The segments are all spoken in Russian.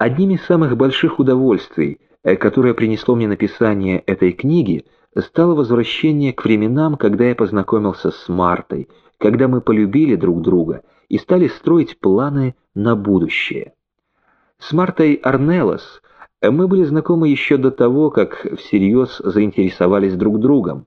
Одним из самых больших удовольствий, э, которое принесло мне написание этой книги, стало возвращение к временам, когда я познакомился с Мартой, когда мы полюбили друг друга и стали строить планы на будущее. С Мартой Арнелос мы были знакомы еще до того, как всерьез заинтересовались друг другом.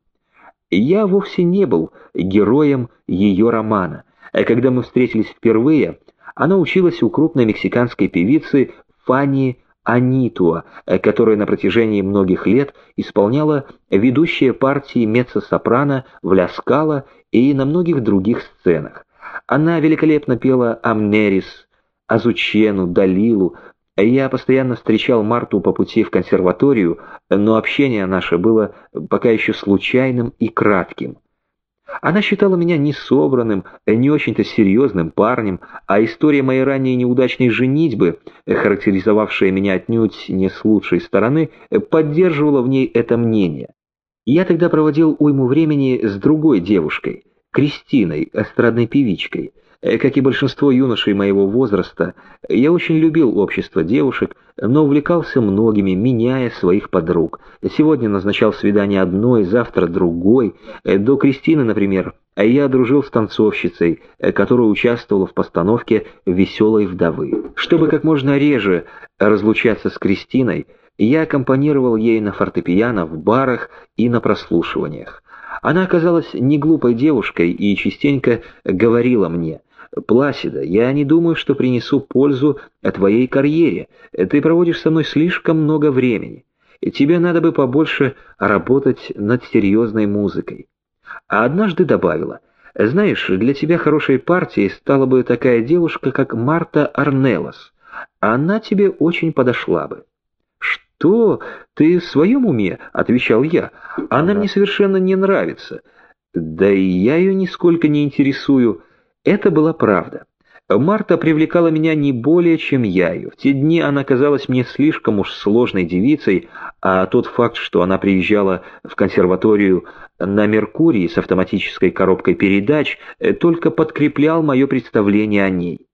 Я вовсе не был героем ее романа. А когда мы встретились впервые, она училась у крупной мексиканской певицы Фанни Анитуа, которая на протяжении многих лет исполняла ведущие партии меццо-сопрано в «Ля Скала» и на многих других сценах. Она великолепно пела «Амнерис», «Азучену», «Далилу», я постоянно встречал Марту по пути в консерваторию, но общение наше было пока еще случайным и кратким. Она считала меня несобранным, не очень-то серьезным парнем, а история моей ранней неудачной женитьбы, характеризовавшая меня отнюдь не с лучшей стороны, поддерживала в ней это мнение. Я тогда проводил уйму времени с другой девушкой, Кристиной, эстрадной певичкой, Э, как и большинство юношей моего возраста, я очень любил общество девушек, но увлекался многими, меняя своих подруг. Сегодня назначал свидание одной, завтра другой. Э, до Кристины, например, я дружил с танцовщицей, э, которая участвовала в постановке «Веселой вдовы». Чтобы как можно реже разлучаться с Кристиной, я аккомпанировал ей на фортепиано в барах и на прослушиваниях. Она оказалась не глупой девушкой и частенько говорила мне – Пласида, я не думаю, что принесу пользу твоей карьере. Ты проводишь со мной слишком много времени. Тебе надо бы побольше работать над серьезной музыкой. А однажды добавила, знаешь, для тебя хорошей партией стала бы такая девушка, как Марта Арнелос. Она тебе очень подошла бы. «Что? Ты в своем уме?» — отвечал я. «Она мне совершенно не нравится. Да и я ее нисколько не интересую». Это была правда. Марта привлекала меня не более, чем я ее. В те дни она казалась мне слишком уж сложной девицей, а тот факт, что она приезжала в консерваторию на Меркурии с автоматической коробкой передач, только подкреплял мое представление о ней.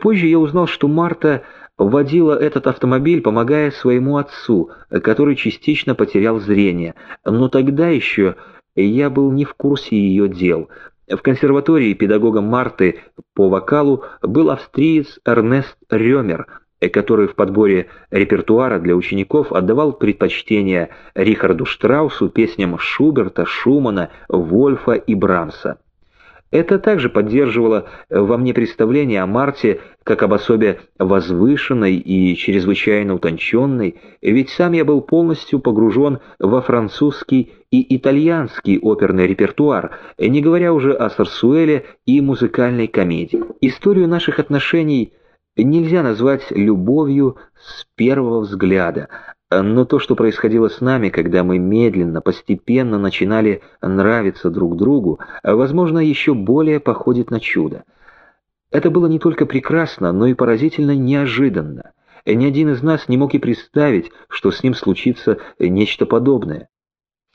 Позже я узнал, что Марта водила этот автомобиль, помогая своему отцу, который частично потерял зрение, но тогда еще я был не в курсе ее дел – в консерватории педагогом Марты по вокалу был австриец Эрнест Рёмер, который в подборе репертуара для учеников отдавал предпочтение Рихарду Штраусу, песням Шуберта, Шумана, Вольфа и Брамса. Это также поддерживало во мне представление о Марте как об особе возвышенной и чрезвычайно утонченной, ведь сам я был полностью погружен во французский и итальянский оперный репертуар, не говоря уже о сарсуэле и музыкальной комедии. Историю наших отношений нельзя назвать любовью с первого взгляда, но то, что происходило с нами, когда мы медленно, постепенно начинали нравиться друг другу, возможно, еще более походит на чудо. Это было не только прекрасно, но и поразительно неожиданно. Ни один из нас не мог и представить, что с ним случится нечто подобное.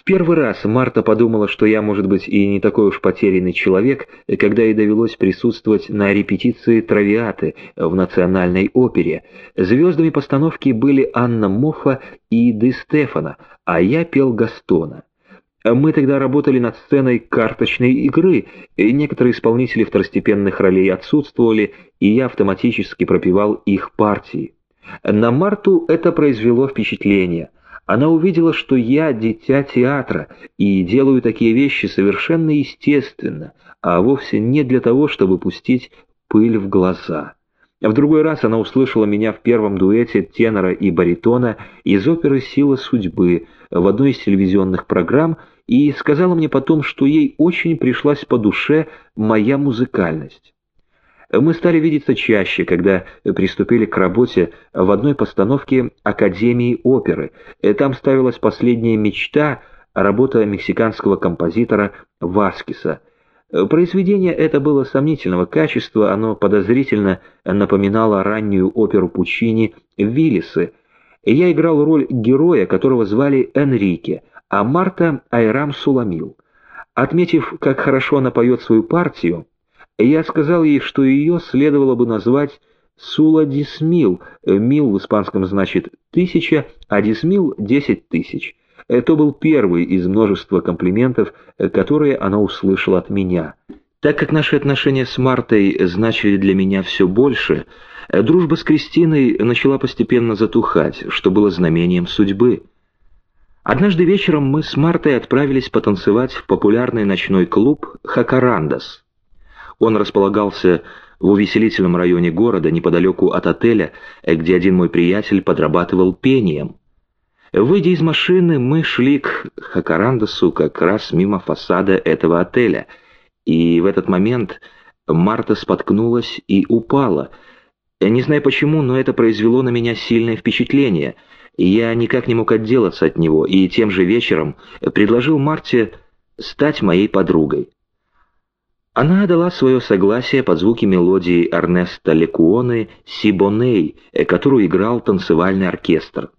В первый раз Марта подумала, что я, может быть, и не такой уж потерянный человек, когда ей довелось присутствовать на репетиции «Травиаты» в Национальной опере. Звездами постановки были Анна Моффа и Де Стефана, а я пел Гастона. Мы тогда работали над сценой карточной игры, и некоторые исполнители второстепенных ролей отсутствовали, и я автоматически пропевал их партии. На Марту это произвело впечатление – она увидела, что я дитя театра и делаю такие вещи совершенно естественно, а вовсе не для того, чтобы пустить пыль в глаза. В другой раз она услышала меня в первом дуэте тенора и баритона из оперы «Сила судьбы» в одной из телевизионных программ и сказала мне потом, что ей очень пришлась по душе моя музыкальность. Мы стали видеться чаще, когда приступили к работе в одной постановке Академии оперы. Там ставилась последняя мечта, работа мексиканского композитора Васкиса. Произведение это было сомнительного качества, оно подозрительно напоминало раннюю оперу Пучини «Виллисы». Я играл роль героя, которого звали Энрике, а Марта Айрам Суламил. Отметив, как хорошо она поет свою партию, я сказал ей, что ее следовало бы назвать Сула дисмил, мил в испанском значит тысяча, а дисмил — десять тысяч. Это был первый из множества комплиментов, которые она услышала от меня. Так как наши отношения с Мартой значили для меня все больше, дружба с Кристиной начала постепенно затухать, что было знамением судьбы. Однажды вечером мы с Мартой отправились потанцевать в популярный ночной клуб «Хакарандас». Он располагался в увеселительном районе города, неподалеку от отеля, где один мой приятель подрабатывал пением. Выйдя из машины, мы шли к Хакарандасу как раз мимо фасада этого отеля, и в этот момент Марта споткнулась и упала. Не знаю почему, но это произвело на меня сильное впечатление — я никак не мог отделаться от него, и тем же вечером предложил Марте стать моей подругой. Она дала свое согласие под звуки мелодии Эрнеста Лекуоны «Сибоней», которую играл танцевальный оркестр.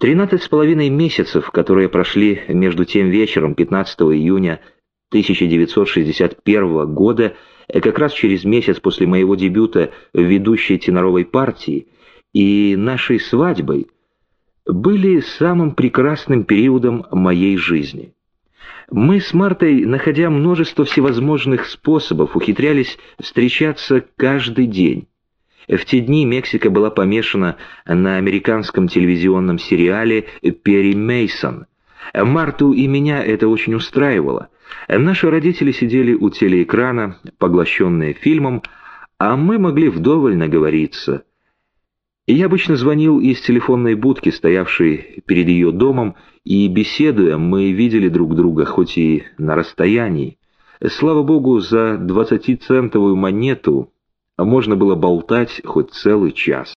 Тринадцать с половиной месяцев, которые прошли между тем вечером 15 июня 1961 года, как раз через месяц после моего дебюта в ведущей теноровой партии, и нашей свадьбой были самым прекрасным периодом моей жизни. Мы с Мартой, находя множество всевозможных способов, ухитрялись встречаться каждый день. В те дни Мексика была помешана на американском телевизионном сериале «Перри Мейсон». Марту и меня это очень устраивало. Наши родители сидели у телеэкрана, поглощенные фильмом, а мы могли вдоволь наговориться – я обычно звонил из телефонной будки, стоявшей перед ее домом, и, беседуя, мы видели друг друга, хоть и на расстоянии. Слава богу, за двадцатицентовую монету можно было болтать хоть целый час.